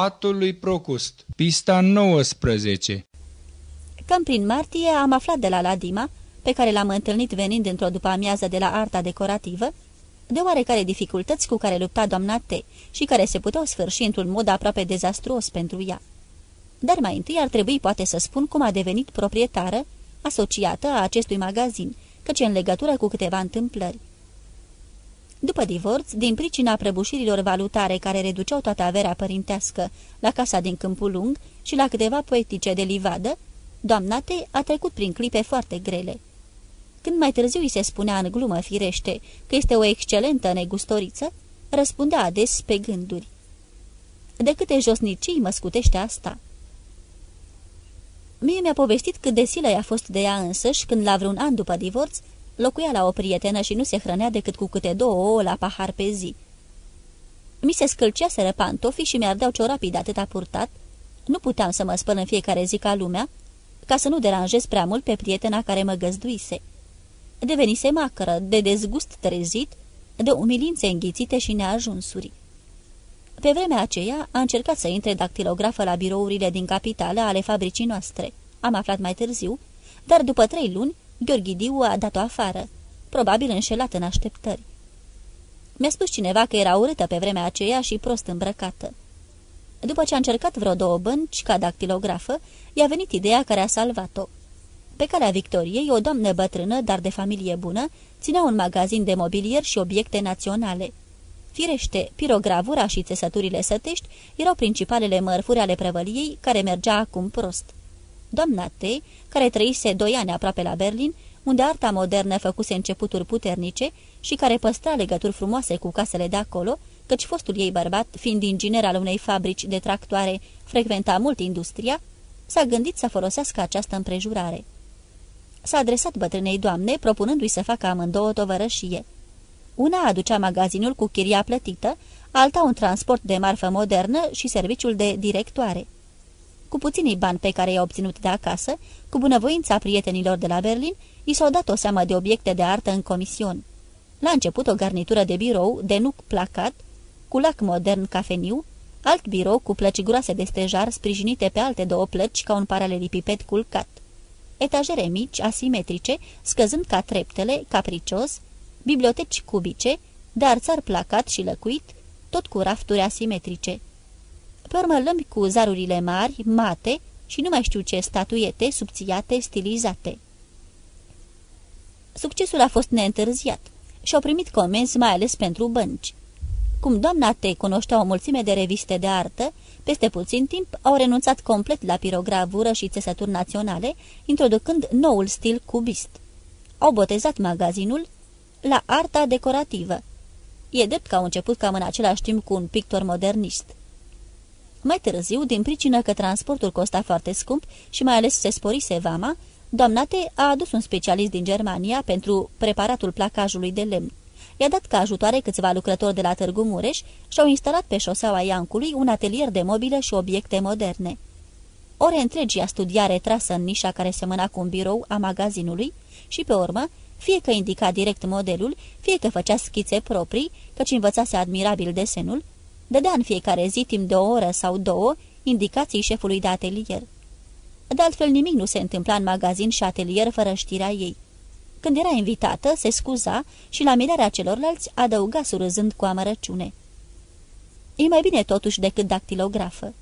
Patul lui Procust, pista 19 Cam prin martie am aflat de la Ladima, pe care l-am întâlnit venind într-o după-amiază de la arta decorativă, de oarecare dificultăți cu care lupta doamna T și care se puteau sfârși într-un mod aproape dezastruos pentru ea. Dar mai întâi ar trebui poate să spun cum a devenit proprietară, asociată a acestui magazin, căci în legătură cu câteva întâmplări. După divorț, din pricina prăbușirilor valutare care reduceau toată averea părintească la casa din Câmpul Lung și la câteva poetice de livadă, doamna T a trecut prin clipe foarte grele. Când mai târziu îi se spunea în glumă firește că este o excelentă negustoriță, răspundea ades pe gânduri. De câte josnicii mă scutește asta? Mie mi-a povestit cât de silă i-a fost de ea însăși când la vreun an după divorț locuia la o prietenă și nu se hrănea decât cu câte două ouă la pahar pe zi. Mi se scâlceaseră pantofii și mi-ardeau ciorapii de atâta purtat, nu puteam să mă spăl în fiecare zi ca lumea, ca să nu deranjez prea mult pe prietena care mă găzduise. Devenise macără, de dezgust trezit, de umilințe înghițite și neajunsuri. Pe vremea aceea a încercat să intre dactilografă la birourile din capitală ale fabricii noastre. Am aflat mai târziu, dar după trei luni, Gheorghidiu a dat-o afară, probabil înșelat în așteptări. Mi-a spus cineva că era urâtă pe vremea aceea și prost îmbrăcată. După ce a încercat vreo două bănci ca dactilografă, i-a venit ideea care a salvat-o. Pe calea Victoriei, o doamnă bătrână, dar de familie bună, ținea un magazin de mobilier și obiecte naționale. Firește, pirogravura și țesăturile sătești erau principalele mărfuri ale prăvăliei, care mergea acum prost. Doamna T., care trăise doi ani aproape la Berlin, unde arta modernă făcuse începuturi puternice și care păstra legături frumoase cu casele de acolo, căci fostul ei bărbat, fiind inginer al unei fabrici de tractoare, frecventa mult industria, s-a gândit să folosească această împrejurare. S-a adresat bătrânei doamne, propunându-i să facă amândouă tovărășie. Una aducea magazinul cu chiria plătită, alta un transport de marfă modernă și serviciul de directoare. Cu puținii bani pe care i-a obținut de acasă, cu bunăvoința prietenilor de la Berlin, i s-au dat o seamă de obiecte de artă în comision. La început o garnitură de birou, de nuc placat, cu lac modern cafeniu, alt birou cu plăci groase de stejar sprijinite pe alte două plăci ca un paralelipiped culcat. Etajere mici, asimetrice, scăzând ca treptele, capricios, biblioteci cubice, de arțar placat și lăcuit, tot cu rafturi asimetrice. Pe urmă lămbi cu zarurile mari, mate și nu mai știu ce statuiete subțiate, stilizate. Succesul a fost neîntârziat și au primit comenzi mai ales pentru bănci. Cum doamna T. cunoștea o mulțime de reviste de artă, peste puțin timp au renunțat complet la pirogravură și țesături naționale, introducând noul stil cubist. Au botezat magazinul la arta decorativă. E drept că au început cam în același timp cu un pictor modernist. Mai târziu, din pricină că transportul costa foarte scump și mai ales se sporise vama, doamna T. a adus un specialist din Germania pentru preparatul placajului de lemn i-a dat ca ajutoare câțiva lucrători de la Târgu Mureș și au instalat pe șoseaua Iancului un atelier de mobile și obiecte moderne. Ore întregi a studia retrasă în nișa care semăna cu un birou a magazinului și, pe urmă, fie că indica direct modelul, fie că făcea schițe proprii, căci învățase admirabil desenul, dădea în fiecare zi timp de o oră sau două indicații șefului de atelier. De altfel nimic nu se întâmpla în magazin și atelier fără știrea ei. Când era invitată, se scuza și la mirarea celorlalți adăuga surâzând cu amărăciune. E mai bine totuși decât dactilografă.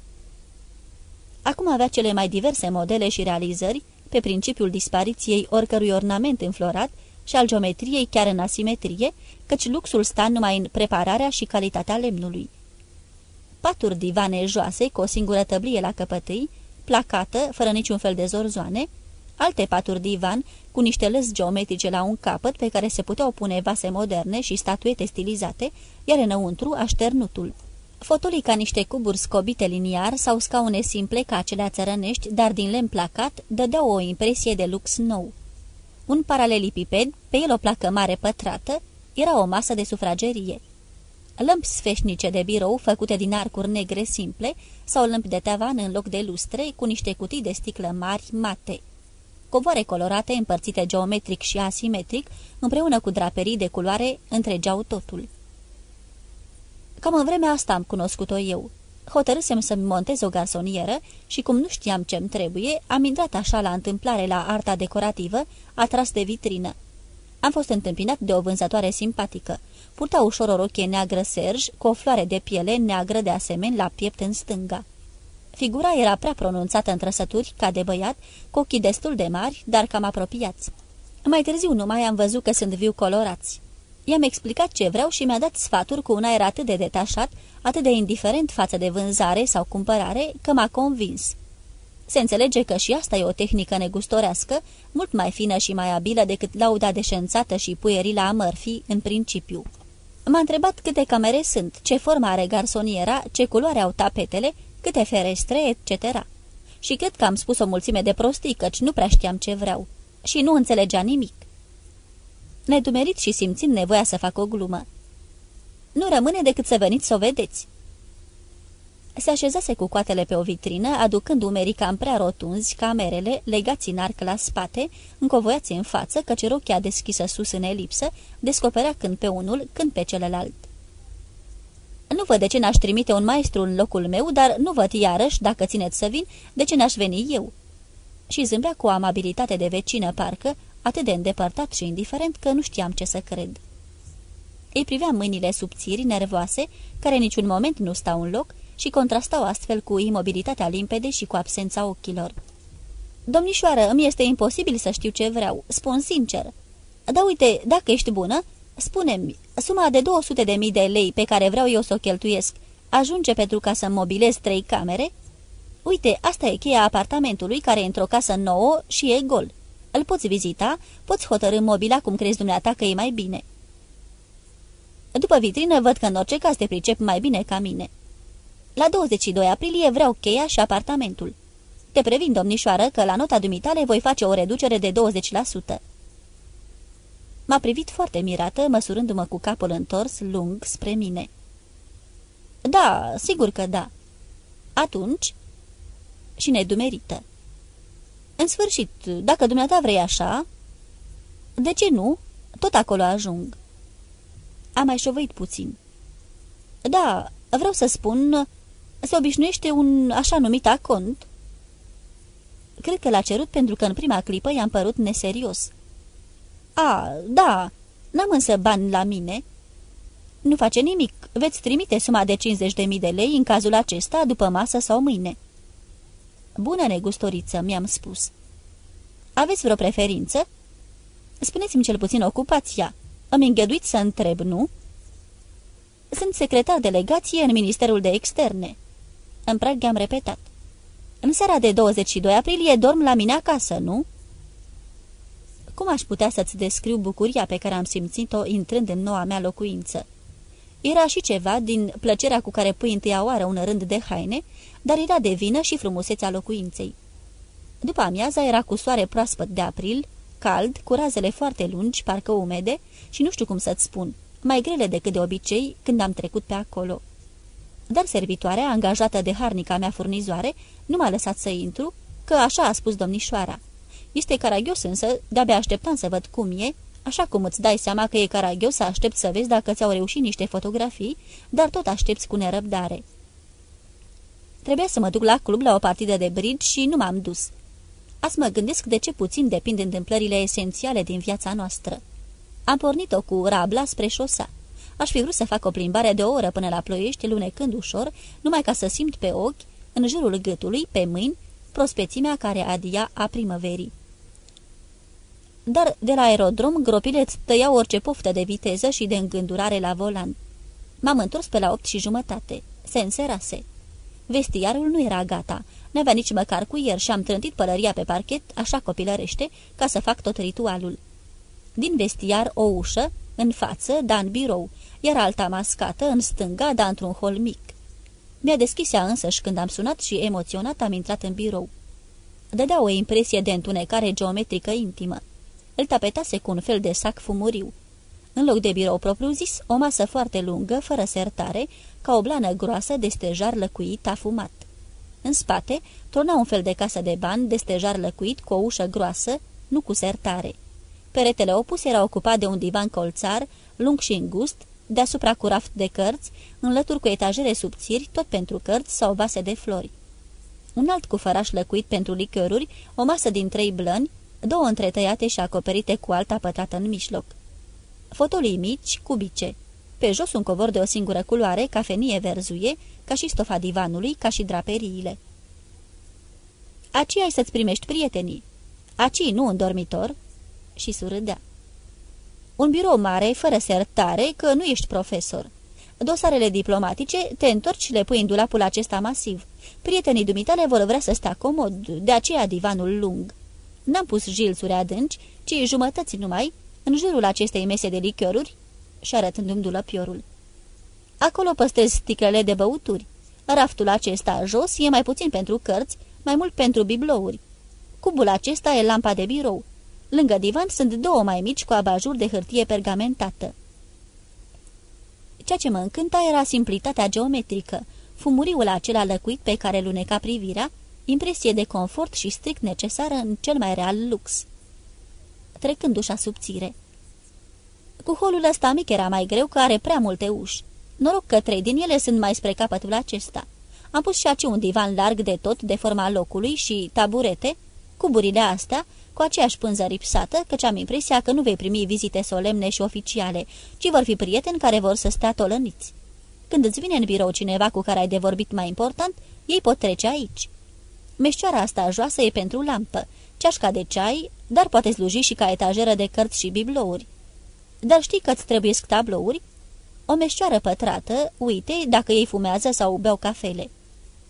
Acum avea cele mai diverse modele și realizări, pe principiul dispariției oricărui ornament înflorat și al geometriei chiar în asimetrie, căci luxul sta numai în prepararea și calitatea lemnului. Paturi divane joase cu o singură tăblie la căpătâi, placată, fără niciun fel de zorzoane, alte paturi divan cu niște lăzi geometrice la un capăt pe care se puteau pune vase moderne și statuete stilizate, iar înăuntru așternutul. Fotolii ca niște cuburi scobite liniar sau scaune simple ca acelea țărănești, dar din lemn placat, dădeau o impresie de lux nou. Un paralelipiped, pe el o placă mare pătrată, era o masă de sufragerie. Lămpi sfeșnice de birou făcute din arcuri negre simple sau lămpi de tavan în loc de lustre cu niște cutii de sticlă mari mate covoare colorate împărțite geometric și asimetric, împreună cu draperii de culoare, întregeau totul. Cam în vremea asta am cunoscut-o eu. Hotărâsem să-mi montez o garsonieră și, cum nu știam ce-mi trebuie, am intrat așa la întâmplare la arta decorativă, atras de vitrină. Am fost întâmpinat de o vânzătoare simpatică. Purta ușor o rochie neagră serj, cu o floare de piele neagră de asemenea la piept în stânga. Figura era prea pronunțată în trăsături, ca de băiat, cu ochii destul de mari, dar cam apropiați. Mai târziu numai am văzut că sunt viu colorați. I-am explicat ce vreau și mi-a dat sfaturi cu un aer atât de detașat, atât de indiferent față de vânzare sau cumpărare, că m-a convins. Se înțelege că și asta e o tehnică negustorească, mult mai fină și mai abilă decât lauda deșențată și puierila a Murphy, în principiu. M-a întrebat câte camere sunt, ce formă are garsoniera, ce culoare au tapetele, câte ferestre, etc. Și cred că am spus o mulțime de prostii, căci nu prea știam ce vreau. Și nu înțelegea nimic. Nedumerit și simțind nevoia să fac o glumă. Nu rămâne decât să veniți să o vedeți. Se așezase cu coatele pe o vitrină, aducând umerii cam prea rotunzi, camerele, legați în arc la spate, încovoiați în față, căci rochia deschisă sus în elipsă, descoperea când pe unul, când pe celălalt. Nu văd de ce n-aș trimite un maestru în locul meu, dar nu văd iarăși, dacă țineți să vin, de ce n-aș veni eu." Și zâmbea cu o amabilitate de vecină, parcă, atât de îndepărtat și indiferent că nu știam ce să cred. Îi privea mâinile subțiri, nervoase, care niciun moment nu stau în loc și contrastau astfel cu imobilitatea limpede și cu absența ochilor. Domnișoară, îmi este imposibil să știu ce vreau, spun sincer. Dar uite, dacă ești bună, spune-mi, suma de 200 de mii de lei pe care vreau eu să o cheltuiesc ajunge pentru ca să mobilez trei camere? Uite, asta e cheia apartamentului care e într-o casă nouă și e gol. Îl poți vizita, poți hotărâ mobila cum crezi dumneata că e mai bine. După vitrină văd că în orice caz te pricep mai bine ca mine. La 22 aprilie vreau cheia și apartamentul. Te previn, domnișoară, că la nota dumitale voi face o reducere de 20%. M-a privit foarte mirată, măsurându-mă cu capul întors, lung, spre mine. Da, sigur că da. Atunci... Și nedumerită. În sfârșit, dacă dumneata vrei așa... De ce nu? Tot acolo ajung. Am mai șovăit puțin. Da, vreau să spun... Se obișnuiește un așa numit acont. Cred că l-a cerut pentru că în prima clipă i-am părut neserios. A, da, n-am însă bani la mine." Nu face nimic, veți trimite suma de 50.000 de lei în cazul acesta, după masă sau mâine." Bună negustoriță," mi-am spus. Aveți vreo preferință?" Spuneți-mi cel puțin ocupația. Îmi îngăduiți să întreb, nu?" Sunt secretar delegație în Ministerul de Externe." În prag am repetat. În seara de 22 aprilie dorm la mine acasă, nu?" Cum aș putea să-ți descriu bucuria pe care am simțit-o intrând în noua mea locuință? Era și ceva din plăcerea cu care pui întâia oară un rând de haine, dar era de vină și frumusețea locuinței. După amiaza era cu soare proaspăt de april, cald, cu razele foarte lungi, parcă umede, și nu știu cum să-ți spun, mai grele decât de obicei când am trecut pe acolo. Dar servitoarea, angajată de harnica mea furnizoare, nu m-a lăsat să intru, că așa a spus domnișoara. Este caragios însă, de-abia așteptam să văd cum e, așa cum îți dai seama că e caragios să aștept să vezi dacă ți-au reușit niște fotografii, dar tot aștepți cu nerăbdare. Trebuia să mă duc la club la o partidă de bridge și nu m-am dus. Azi mă gândesc de ce puțin depind întâmplările esențiale din viața noastră. Am pornit-o cu rabla spre șosa. Aș fi vrut să fac o plimbare de o oră până la ploiești, lunecând ușor, numai ca să simt pe ochi, în jurul gâtului, pe mâini, prospețimea care adia a primăverii dar de la aerodrom gropileț îți tăiau orice poftă de viteză și de îngândurare la volan. M-am întors pe la opt și jumătate. Se înserase. Vestiarul nu era gata. N-avea nici măcar cuier și am trântit pălăria pe parchet, așa copilărește, ca să fac tot ritualul. Din vestiar o ușă, în față, da în birou, iar alta mascată, în stânga, da într-un hol mic. Mi-a deschis ea însăși când am sunat și emoționat am intrat în birou. Dădea o impresie de întunecare geometrică intimă îl tapetase cu un fel de sac fumuriu. În loc de birou propriu-zis, o masă foarte lungă, fără sertare, ca o blană groasă de stejar lăcuit afumat. În spate, torna un fel de casă de bani de stejar lăcuit cu o ușă groasă, nu cu sertare. Peretele opus era ocupat de un divan colțar, lung și îngust, deasupra cu raft de cărți, înlături cu etajere subțiri, tot pentru cărți sau vase de flori. Un alt cufăraș lăcuit pentru lichioruri, o masă din trei blăni, două întretăiate și acoperite cu alta pătrată în mijloc. Fotolii mici, cubice. Pe jos un covor de o singură culoare, cafenie verzuie, ca și stofa divanului, ca și draperiile. Aci ai să-ți primești prietenii. Aci, nu un dormitor. Și surâdea. Un birou mare, fără sertare, că nu ești profesor. Dosarele diplomatice te întorci și le pui în dulapul acesta masiv. Prietenii dumitale vor vrea să stea comod, de aceea divanul lung. N-am pus jilțuri adânci, ci jumătăți numai, în jurul acestei mese de lichioruri, și arătându-mi dulăpiorul. Acolo păstrez sticlele de băuturi. Raftul acesta jos e mai puțin pentru cărți, mai mult pentru biblouri. Cubul acesta e lampa de birou. Lângă divan sunt două mai mici cu abajur de hârtie pergamentată. Ceea ce mă încânta era simplitatea geometrică, fumuriul acela lăcuit pe care luneca privirea, impresie de confort și strict necesară în cel mai real lux. Trecându-și subțire. Cu holul ăsta mic era mai greu, că are prea multe uși. Noroc că trei din ele sunt mai spre capătul acesta. Am pus și aici un divan larg de tot, de forma locului și taburete, cuburile astea, cu aceeași pânză ripsată, căci am impresia că nu vei primi vizite solemne și oficiale, ci vor fi prieteni care vor să stea tolăniți. Când îți vine în birou cineva cu care ai de vorbit mai important, ei pot trece aici. Meșcioara asta joasă e pentru lampă, ceașca de ceai, dar poate sluji și ca etajeră de cărți și biblouri. Dar știi că-ți trebuie tablouri? O meșcioară pătrată, uite, dacă ei fumează sau beau cafele.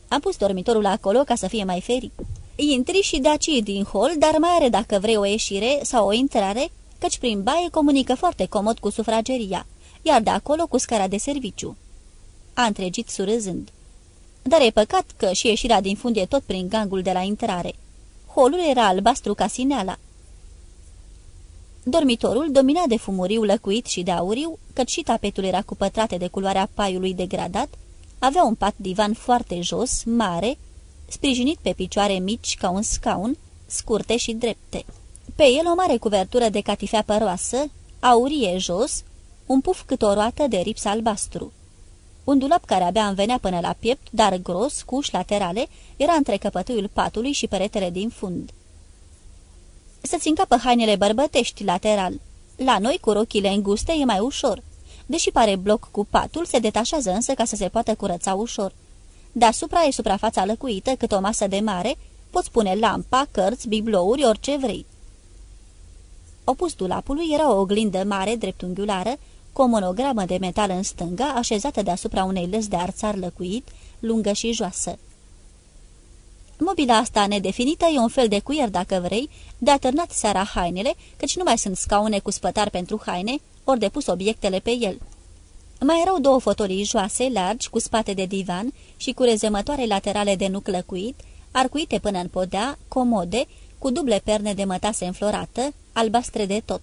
Am pus dormitorul acolo ca să fie mai ferit. Intri și de aici din hol, dar mai are dacă vrei o ieșire sau o intrare, căci prin baie comunică foarte comod cu sufrageria, iar de acolo cu scara de serviciu. A întregit surâzând. Dar e păcat că și ieșirea din fund e tot prin gangul de la intrare. Holul era albastru ca sineala. Dormitorul domina de fumuriu lăcuit și de auriu, căci și tapetul era cu pătrate de culoarea paiului degradat, avea un pat divan foarte jos, mare, sprijinit pe picioare mici ca un scaun, scurte și drepte. Pe el o mare cuvertură de catifea păroasă, aurie jos, un puf cât o roată de rips albastru. Un dulap care abia învenea până la piept, dar gros, cu uși laterale, era între căpătâiul patului și peretele din fund. Să-ți încapă hainele bărbătești lateral. La noi, cu rochile înguste, e mai ușor. Deși pare bloc cu patul, se detașează însă ca să se poată curăța ușor. Deasupra e suprafața lăcuită cât o masă de mare, poți pune lampa, cărți, biblouri, orice vrei. Opus dulapului era o oglindă mare, dreptunghiulară, cu o monogramă de metal în stânga, așezată deasupra unei lăzi de arțar lăcuit, lungă și joasă. Mobila asta nedefinită e un fel de cuier, dacă vrei, de atârnat seara hainele, căci nu mai sunt scaune cu spătar pentru haine, ori depus obiectele pe el. Mai erau două fotolii joase, largi, cu spate de divan și cu rezemătoare laterale de nuc lăcuit, arcuite până în podea, comode, cu duble perne de mătase înflorată, albastre de tot.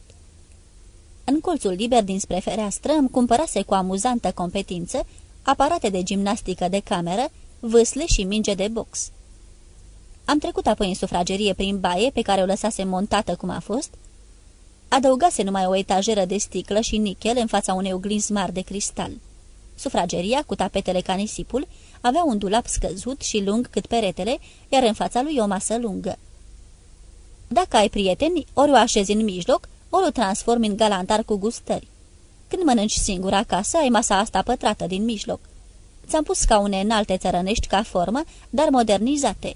În colțul liber dinspre fereastră îmi cumpărase cu amuzantă competință aparate de gimnastică de cameră, vâsle și minge de box. Am trecut apoi în sufragerie prin baie, pe care o lăsase montată cum a fost. Adăugase numai o etajeră de sticlă și nichel în fața unei oglinzi mari de cristal. Sufrageria, cu tapetele ca nisipul, avea un dulap scăzut și lung cât peretele, iar în fața lui o masă lungă. Dacă ai prieteni, ori o așezi în mijloc, ori o transformi în galantar cu gustări. Când mănânci singur acasă, ai masa asta pătrată din mijloc. Ți-am pus scaune înalte țărănești ca formă, dar modernizate.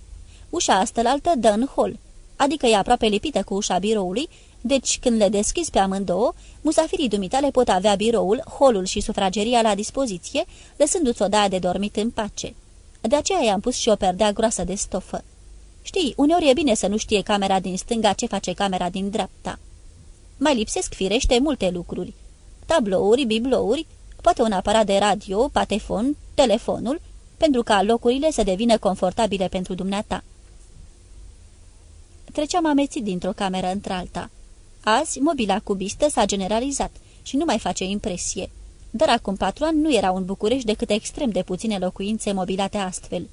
Ușa astălaltă dă în hol, adică e aproape lipită cu ușa biroului, deci când le deschizi pe amândouă, musafirii dumitale pot avea biroul, holul și sufrageria la dispoziție, lăsându-ți o daia de dormit în pace. De aceea i-am pus și o perdea groasă de stofă. Știi, uneori e bine să nu știe camera din stânga ce face camera din dreapta. Mai lipsesc firește multe lucruri. Tablouri, biblouri, poate un aparat de radio, patefon, telefonul, pentru ca locurile să devină confortabile pentru dumneata. Treceam amețit dintr-o cameră într-alta. Azi, mobila cubistă s-a generalizat și nu mai face impresie. Dar acum patru ani nu erau în București decât extrem de puține locuințe mobilate astfel.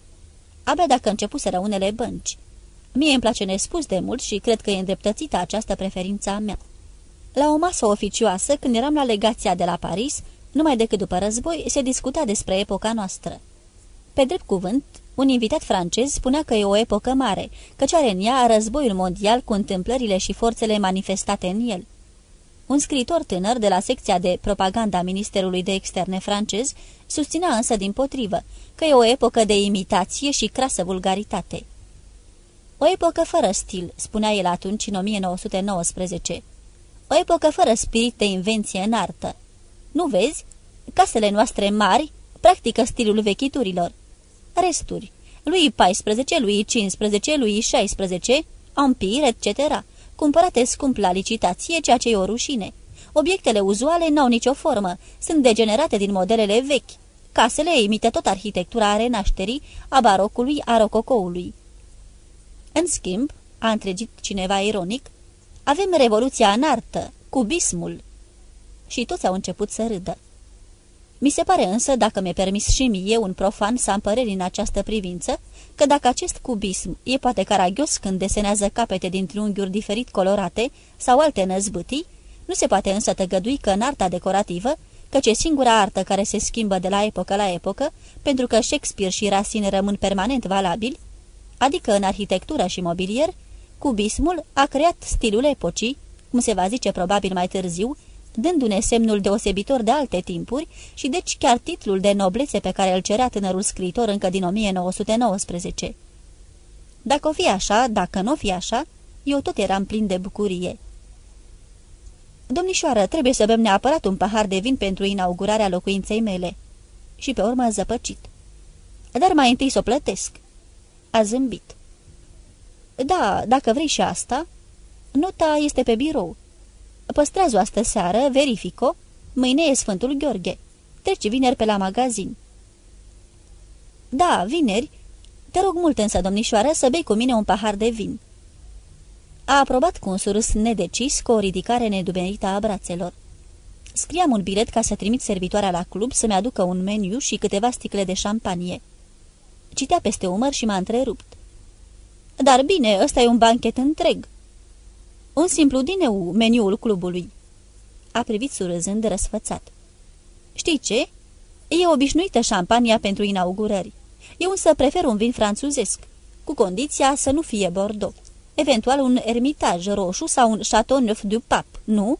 Abia dacă începuseră unele bănci. Mie îmi place nespus de mult și cred că e îndreptățită această preferință a mea. La o masă oficioasă, când eram la legația de la Paris, Numai decât după război se discuta despre epoca noastră. Pe drept cuvânt, un invitat francez spunea că e o epocă mare, căci are în ea războiul mondial cu întâmplările și forțele manifestate în el. Un scriitor tânăr de la secția de propaganda a Ministerului de Externe francez susținea însă din potrivă că e o epocă de imitație și crasă vulgaritate. O epocă fără stil, spunea el atunci în 1919. O epocă fără spirit de invenție în artă. Nu vezi? Casele noastre mari practică stilul vechiturilor. Resturi. Lui 14, lui 15, lui 16, Empire, etc cumpărate scump la licitație, ceea ce e o rușine. Obiectele uzuale n-au nicio formă, sunt degenerate din modelele vechi. Casele imită tot arhitectura a renașterii, a barocului, a rococoului. În schimb, a întregit cineva ironic, avem revoluția în artă, cubismul. Și toți au început să râdă. Mi se pare însă, dacă mi-e permis și mie, un profan, să am păreri în această privință, că dacă acest cubism e poate caragios când desenează capete din triunghiuri diferit colorate sau alte năzbâtii, nu se poate însă tăgădui că în arta decorativă, căci e singura artă care se schimbă de la epocă la epocă, pentru că Shakespeare și Racine rămân permanent valabili, adică în arhitectură și mobilier, cubismul a creat stilul epocii, cum se va zice probabil mai târziu, dându-ne semnul deosebitor de alte timpuri și deci chiar titlul de noblețe pe care îl cerea tânărul scriitor încă din 1919. Dacă o fi așa, dacă nu o fi așa, eu tot eram plin de bucurie. Domnișoară, trebuie să bem neapărat un pahar de vin pentru inaugurarea locuinței mele. Și pe urmă zăpăcit. Dar mai întâi să o plătesc. A zâmbit. Da, dacă vrei și asta, nota este pe birou. Păstrează-o astă seară, verifico. Mâine e Sfântul Gheorghe. Treci vineri pe la magazin." Da, vineri. Te rog mult însă, domnișoară, să bei cu mine un pahar de vin." A aprobat cu un surâs nedecis, cu o ridicare nedumerită a brațelor. Scriam un bilet ca să trimit servitoarea la club să-mi aducă un meniu și câteva sticle de șampanie. Citea peste umăr și m-a întrerupt. Dar bine, ăsta e un banchet întreg." Un simplu dineu, meniul clubului." A privit surâzând răsfățat. Știi ce? E obișnuită șampania pentru inaugurări. Eu însă prefer un vin franțuzesc, cu condiția să nu fie Bordeaux. Eventual un ermitaj roșu sau un Chateau Neuf du Pape, nu?"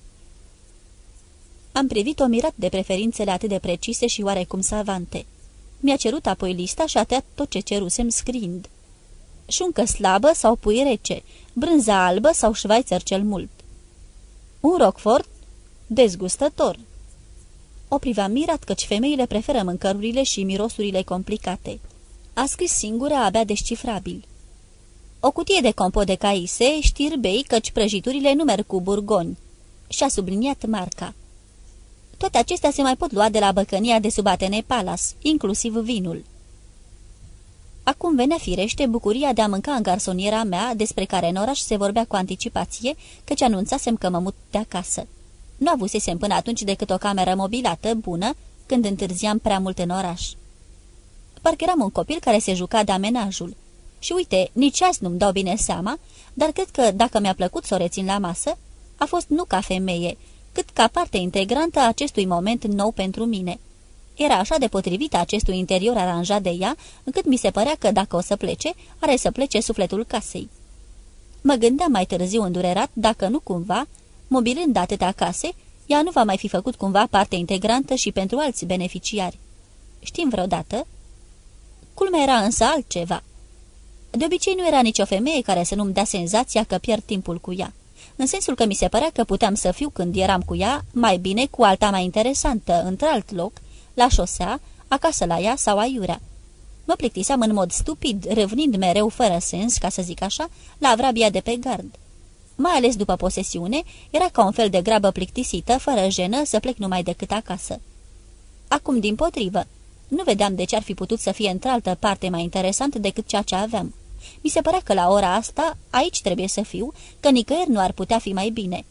Am privit-o mirat de preferințele atât de precise și oarecum savante. Mi-a cerut apoi lista și a tăiat tot ce cerusem scriind șuncă slabă sau pui rece, brânză albă sau șvaițăr cel mult. Un roquefort dezgustător. O priva mirat căci femeile preferă mâncărurile și mirosurile complicate. A scris singură abia descifrabil. O cutie de compot de caise, știrbei căci prăjiturile nu merg cu burgoni. Și-a subliniat marca. Toate acestea se mai pot lua de la băcănia de sub Atene Palace, inclusiv vinul. Acum venea firește bucuria de a mânca în garsoniera mea, despre care în oraș se vorbea cu anticipație, căci anunțasem că mă mut de acasă. Nu avusesem până atunci decât o cameră mobilată, bună, când întârziam prea mult în oraș. Parcă eram un copil care se juca de amenajul. Și uite, nici azi nu-mi dau bine seama, dar cred că, dacă mi-a plăcut să o rețin la masă, a fost nu ca femeie, cât ca parte integrantă a acestui moment nou pentru mine – era așa de potrivită acestui interior aranjat de ea, încât mi se părea că dacă o să plece, are să plece sufletul casei. Mă gândeam mai târziu îndurerat dacă nu cumva, mobilând atâtea case, ea nu va mai fi făcut cumva parte integrantă și pentru alți beneficiari. Știm vreodată? Culmea era însă altceva. De obicei nu era nicio femeie care să nu-mi dea senzația că pierd timpul cu ea, în sensul că mi se părea că puteam să fiu când eram cu ea mai bine cu alta mai interesantă, într-alt loc, la șosea, acasă la ea sau aiurea. Mă plictiseam în mod stupid, revnind mereu fără sens, ca să zic așa, la vrabia de pe gard. Mai ales după posesiune, era ca un fel de grabă plictisită, fără jenă, să plec numai decât acasă. Acum, din potrivă, nu vedeam de ce ar fi putut să fie într-altă parte mai interesant decât ceea ce aveam. Mi se părea că la ora asta, aici trebuie să fiu, că nicăieri nu ar putea fi mai bine.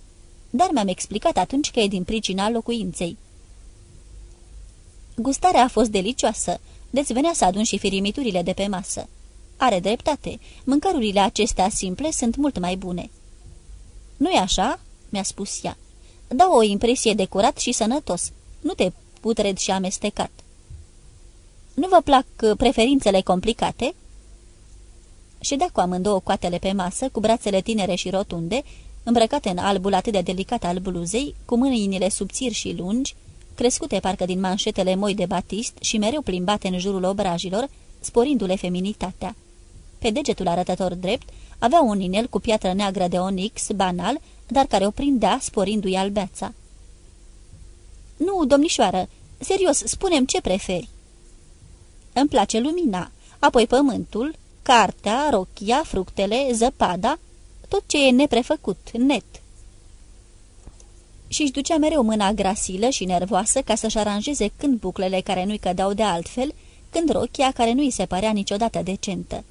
Dar mi-am explicat atunci că e din pricina locuinței. Gustarea a fost delicioasă, deci venea să adun și firimiturile de pe masă. Are dreptate, mâncărurile acestea simple sunt mult mai bune. Nu-i așa?" mi-a spus ea. Da o impresie de curat și sănătos. Nu te putred și amestecat. Nu vă plac uh, preferințele complicate?" Ședea cu amândouă coatele pe masă, cu brațele tinere și rotunde, îmbrăcate în albul atât de delicat al bluzei, cu mâinile subțiri și lungi, crescute parcă din manșetele moi de batist și mereu plimbate în jurul obrajilor, sporindu-le feminitatea. Pe degetul arătător drept avea un inel cu piatră neagră de onix, banal, dar care o prindea, sporindu-i albeața. Nu, domnișoară, serios, spunem ce preferi." Îmi place lumina, apoi pământul, cartea, rochia, fructele, zăpada, tot ce e neprefăcut, net." Și își ducea mereu mâna grasilă și nervoasă ca să-și aranjeze când buclele care nu-i cădeau de altfel, când rochia care nu-i se părea niciodată decentă.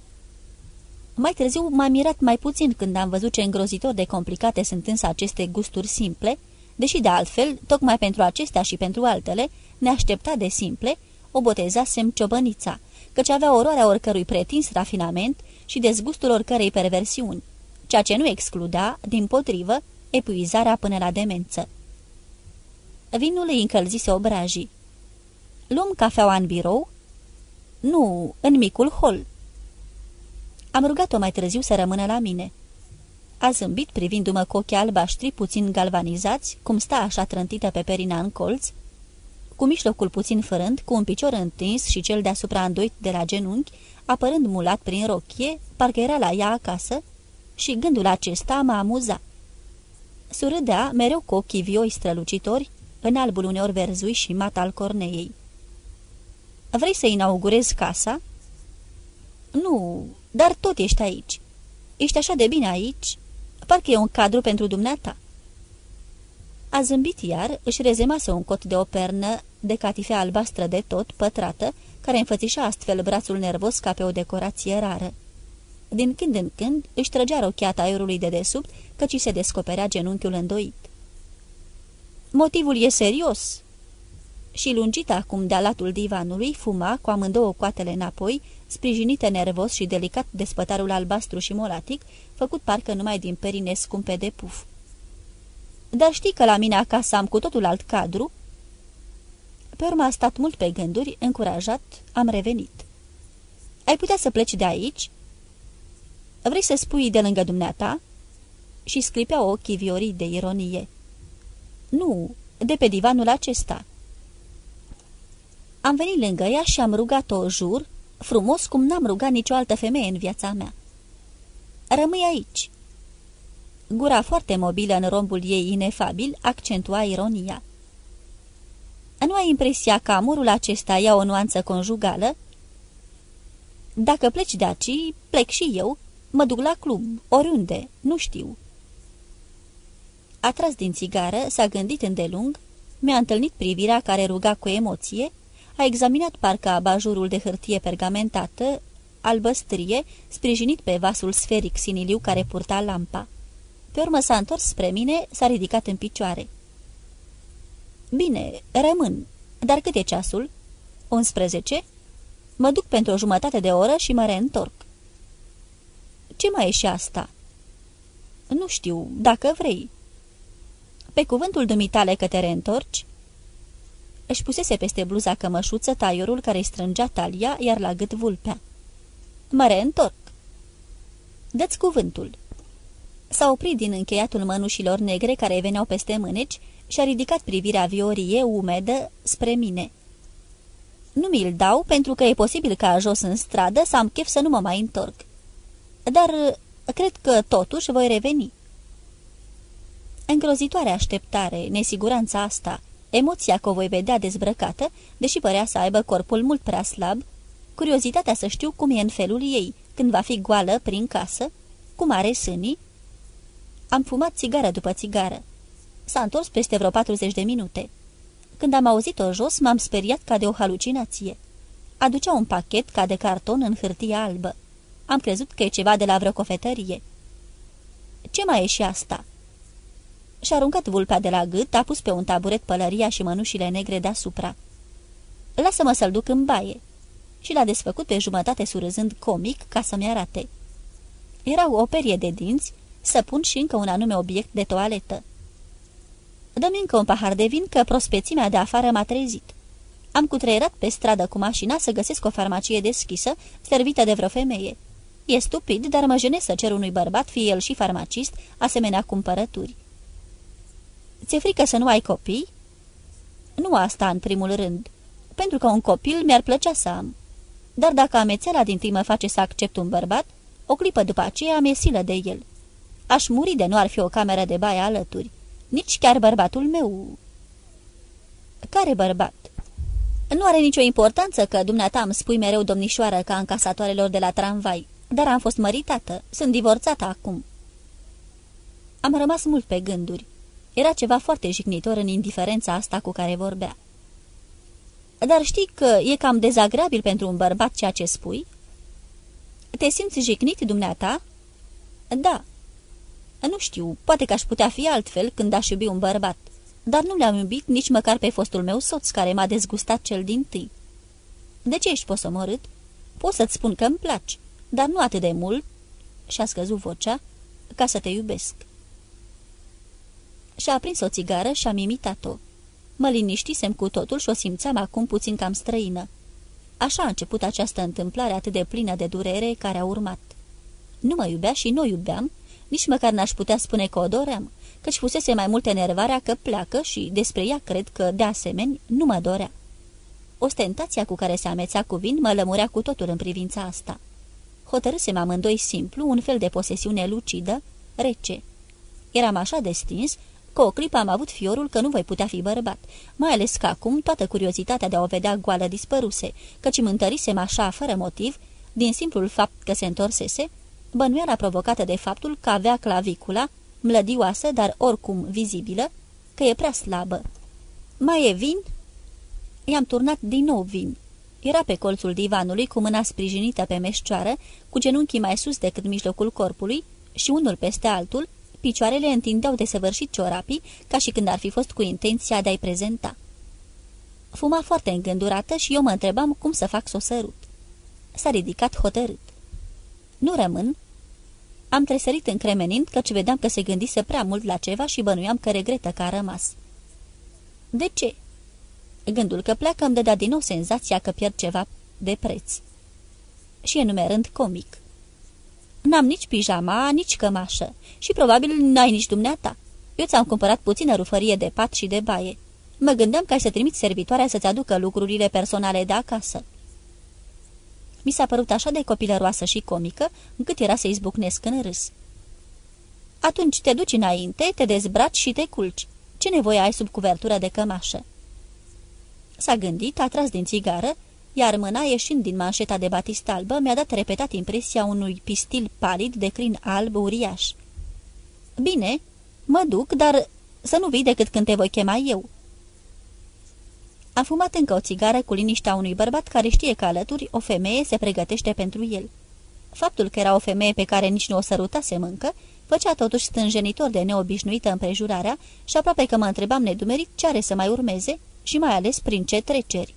Mai târziu m-am mirat mai puțin când am văzut ce îngrozitor de complicate sunt însă aceste gusturi simple, deși de altfel, tocmai pentru acestea și pentru altele, neașteptat de simple, o botezasem ciobănița, căci avea oroarea oricărui pretins rafinament și dezgustul oricărei perversiuni, ceea ce nu excludea, din potrivă, epuizarea până la demență. Vinul îi încălzise obrajii. Luăm cafeaua în birou? Nu, în micul hol. Am rugat-o mai târziu să rămână la mine. A zâmbit privindu-mă cu ochii albaștri puțin galvanizați, cum sta așa trântită pe perina în colț, cu mijlocul puțin fărând, cu un picior întins și cel deasupra îndoit de la genunchi, apărând mulat prin rochie, parcă era la ea acasă, și gândul acesta m-a amuzat. Surâdea, mereu cu ochii vioi strălucitori, în albul uneori verzuși și mat al corneiei. Vrei să inaugurezi casa?" Nu, dar tot ești aici. Ești așa de bine aici. Parcă e un cadru pentru dumneata." A zâmbit iar, își rezemase un cot de o pernă de catifea albastră de tot, pătrată, care înfățișa astfel brațul nervos ca pe o decorație rară. Din când în când își trăgea rocheata aerului de desubt, căci se descoperea genunchiul îndoit. Motivul e serios." Și lungit acum de-a latul divanului, fuma, cu amândouă coatele înapoi, sprijinite nervos și delicat de spătarul albastru și molatic, făcut parcă numai din perine scumpe de puf. Dar știi că la mine acasă am cu totul alt cadru?" Pe urmă a stat mult pe gânduri, încurajat, am revenit. Ai putea să pleci de aici?" Vrei să spui de lângă dumneata?" Și sclipea ochii viorii de ironie. Nu, de pe divanul acesta." Am venit lângă ea și am rugat-o, jur, frumos cum n-am rugat nicio altă femeie în viața mea. Rămâi aici." Gura foarte mobilă în rombul ei inefabil accentua ironia. Nu ai impresia că amurul acesta ia o nuanță conjugală? Dacă pleci de aici, plec și eu, Mă duc la club, oriunde, nu știu." A tras din țigară, s-a gândit îndelung, mi-a întâlnit privirea care ruga cu emoție, a examinat parcă abajurul de hârtie pergamentată, albăstrie, sprijinit pe vasul sferic siniliu care purta lampa. Pe urmă s-a întors spre mine, s-a ridicat în picioare. Bine, rămân. Dar cât e ceasul?" 11. Mă duc pentru o jumătate de oră și mă reîntorc." Ce mai e și asta?" Nu știu, dacă vrei." Pe cuvântul dumitale că te reîntorci?" Își pusese peste bluza cămășuță taiorul care strângea talia, iar la gât vulpea. Mă reîntorc." Dă-ți cuvântul." S-a oprit din încheiatul mănușilor negre care veneau peste mâneci și a ridicat privirea viorie, umedă, spre mine. Nu mi-l dau pentru că e posibil ca jos în stradă să am chef să nu mă mai întorc dar uh, cred că totuși voi reveni. Îngrozitoare așteptare, nesiguranța asta, emoția că o voi vedea dezbrăcată, deși părea să aibă corpul mult prea slab, curiozitatea să știu cum e în felul ei, când va fi goală prin casă, cum are sânii. Am fumat țigară după țigară. S-a întors peste vreo 40 de minute. Când am auzit-o jos, m-am speriat ca de o halucinație. Aducea un pachet ca de carton în hârtie albă. Am crezut că e ceva de la vreo cofetărie. Ce mai e și asta?" Și-a aruncat vulpea de la gât, a pus pe un taburet pălăria și mănușile negre deasupra. Lasă-mă să-l duc în baie." Și l-a desfăcut pe jumătate surâzând comic ca să-mi arate. Erau o perie de dinți, săpun și încă un anume obiect de toaletă. Dă-mi încă un pahar de vin, că prospețimea de afară m-a trezit." Am cutreierat pe stradă cu mașina să găsesc o farmacie deschisă, servită de vreo femeie. E stupid, dar mă jenesc să cer unui bărbat, fie el și farmacist, asemenea cumpărături. Ți-e frică să nu ai copii?" Nu asta, în primul rând. Pentru că un copil mi-ar plăcea să am. Dar dacă amețeala din tâi mă face să accept un bărbat, o clipă după aceea mi-e silă de el. Aș muri de nu ar fi o cameră de baie alături. Nici chiar bărbatul meu. Care bărbat? Nu are nicio importanță că dumneata îmi spui mereu domnișoară ca încasatoarelor de la tramvai, dar am fost măritată, sunt divorțată acum. Am rămas mult pe gânduri. Era ceva foarte jignitor în indiferența asta cu care vorbea. Dar știi că e cam dezagrabil pentru un bărbat ceea ce spui?" Te simți jignit, dumneata?" Da." Nu știu, poate că aș putea fi altfel când aș iubi un bărbat, dar nu le-am iubit nici măcar pe fostul meu soț care m-a dezgustat cel din tâi. De ce ești posomorât? Pot să-ți spun că îmi placi, dar nu atât de mult, și-a scăzut vocea, ca să te iubesc. Și-a aprins o țigară și-am imitat-o. Mă liniștisem cu totul și o simțeam acum puțin cam străină. Așa a început această întâmplare atât de plină de durere care a urmat. Nu mă iubea și nu iubeam, nici măcar n-aș putea spune că o doream, căci fusese mai mult enervarea că pleacă și despre ea cred că, de asemenea, nu mă dorea. Ostentația cu care se amețea cu vin mă lămurea cu totul în privința asta. Hotărâsem amândoi simplu, un fel de posesiune lucidă, rece. Eram așa de stins, că o clipă am avut fiorul că nu voi putea fi bărbat, mai ales că acum toată curiozitatea de a o vedea goală dispăruse, căci mă întărisem așa, fără motiv, din simplul fapt că se întorsese, bănuiala provocată de faptul că avea clavicula, mlădioasă, dar oricum vizibilă, că e prea slabă. Mai e vin?" I-am turnat din nou vin. Era pe colțul divanului, cu mâna sprijinită pe meșcioară, cu genunchii mai sus decât mijlocul corpului și unul peste altul, picioarele întindeau de săvârșit ciorapii, ca și când ar fi fost cu intenția de a-i prezenta. Fuma foarte îngândurată și eu mă întrebam cum să fac să o sărut. S-a ridicat hotărât. Nu rămân. Am tresărit încremenind căci vedeam că se gândise prea mult la ceva și bănuiam că regretă că a rămas. De ce? Gândul că pleacă îmi dădea din nou senzația că pierd ceva de preț. Și enumerând comic. N-am nici pijama, nici cămașă și probabil n-ai nici dumneata. Eu ți-am cumpărat puțină rufărie de pat și de baie. Mă gândeam că ai să trimiți servitoarea să-ți aducă lucrurile personale de acasă. Mi s-a părut așa de copilăroasă și comică, încât era să izbucnesc în râs. Atunci te duci înainte, te dezbraci și te culci. Ce nevoie ai sub cuvertură de cămașă? S-a gândit, a tras din țigară iar mâna, ieșind din manșeta de batist albă, mi-a dat repetat impresia unui pistil palid de crin alb uriaș. Bine, mă duc, dar să nu vii decât când te voi chema eu." A fumat încă o țigară cu liniștea unui bărbat care știe că alături o femeie se pregătește pentru el. Faptul că era o femeie pe care nici nu o sărutase mâncă, făcea totuși stânjenitor de neobișnuită împrejurarea și aproape că mă întrebam nedumerit ce are să mai urmeze și mai ales prin ce treceri.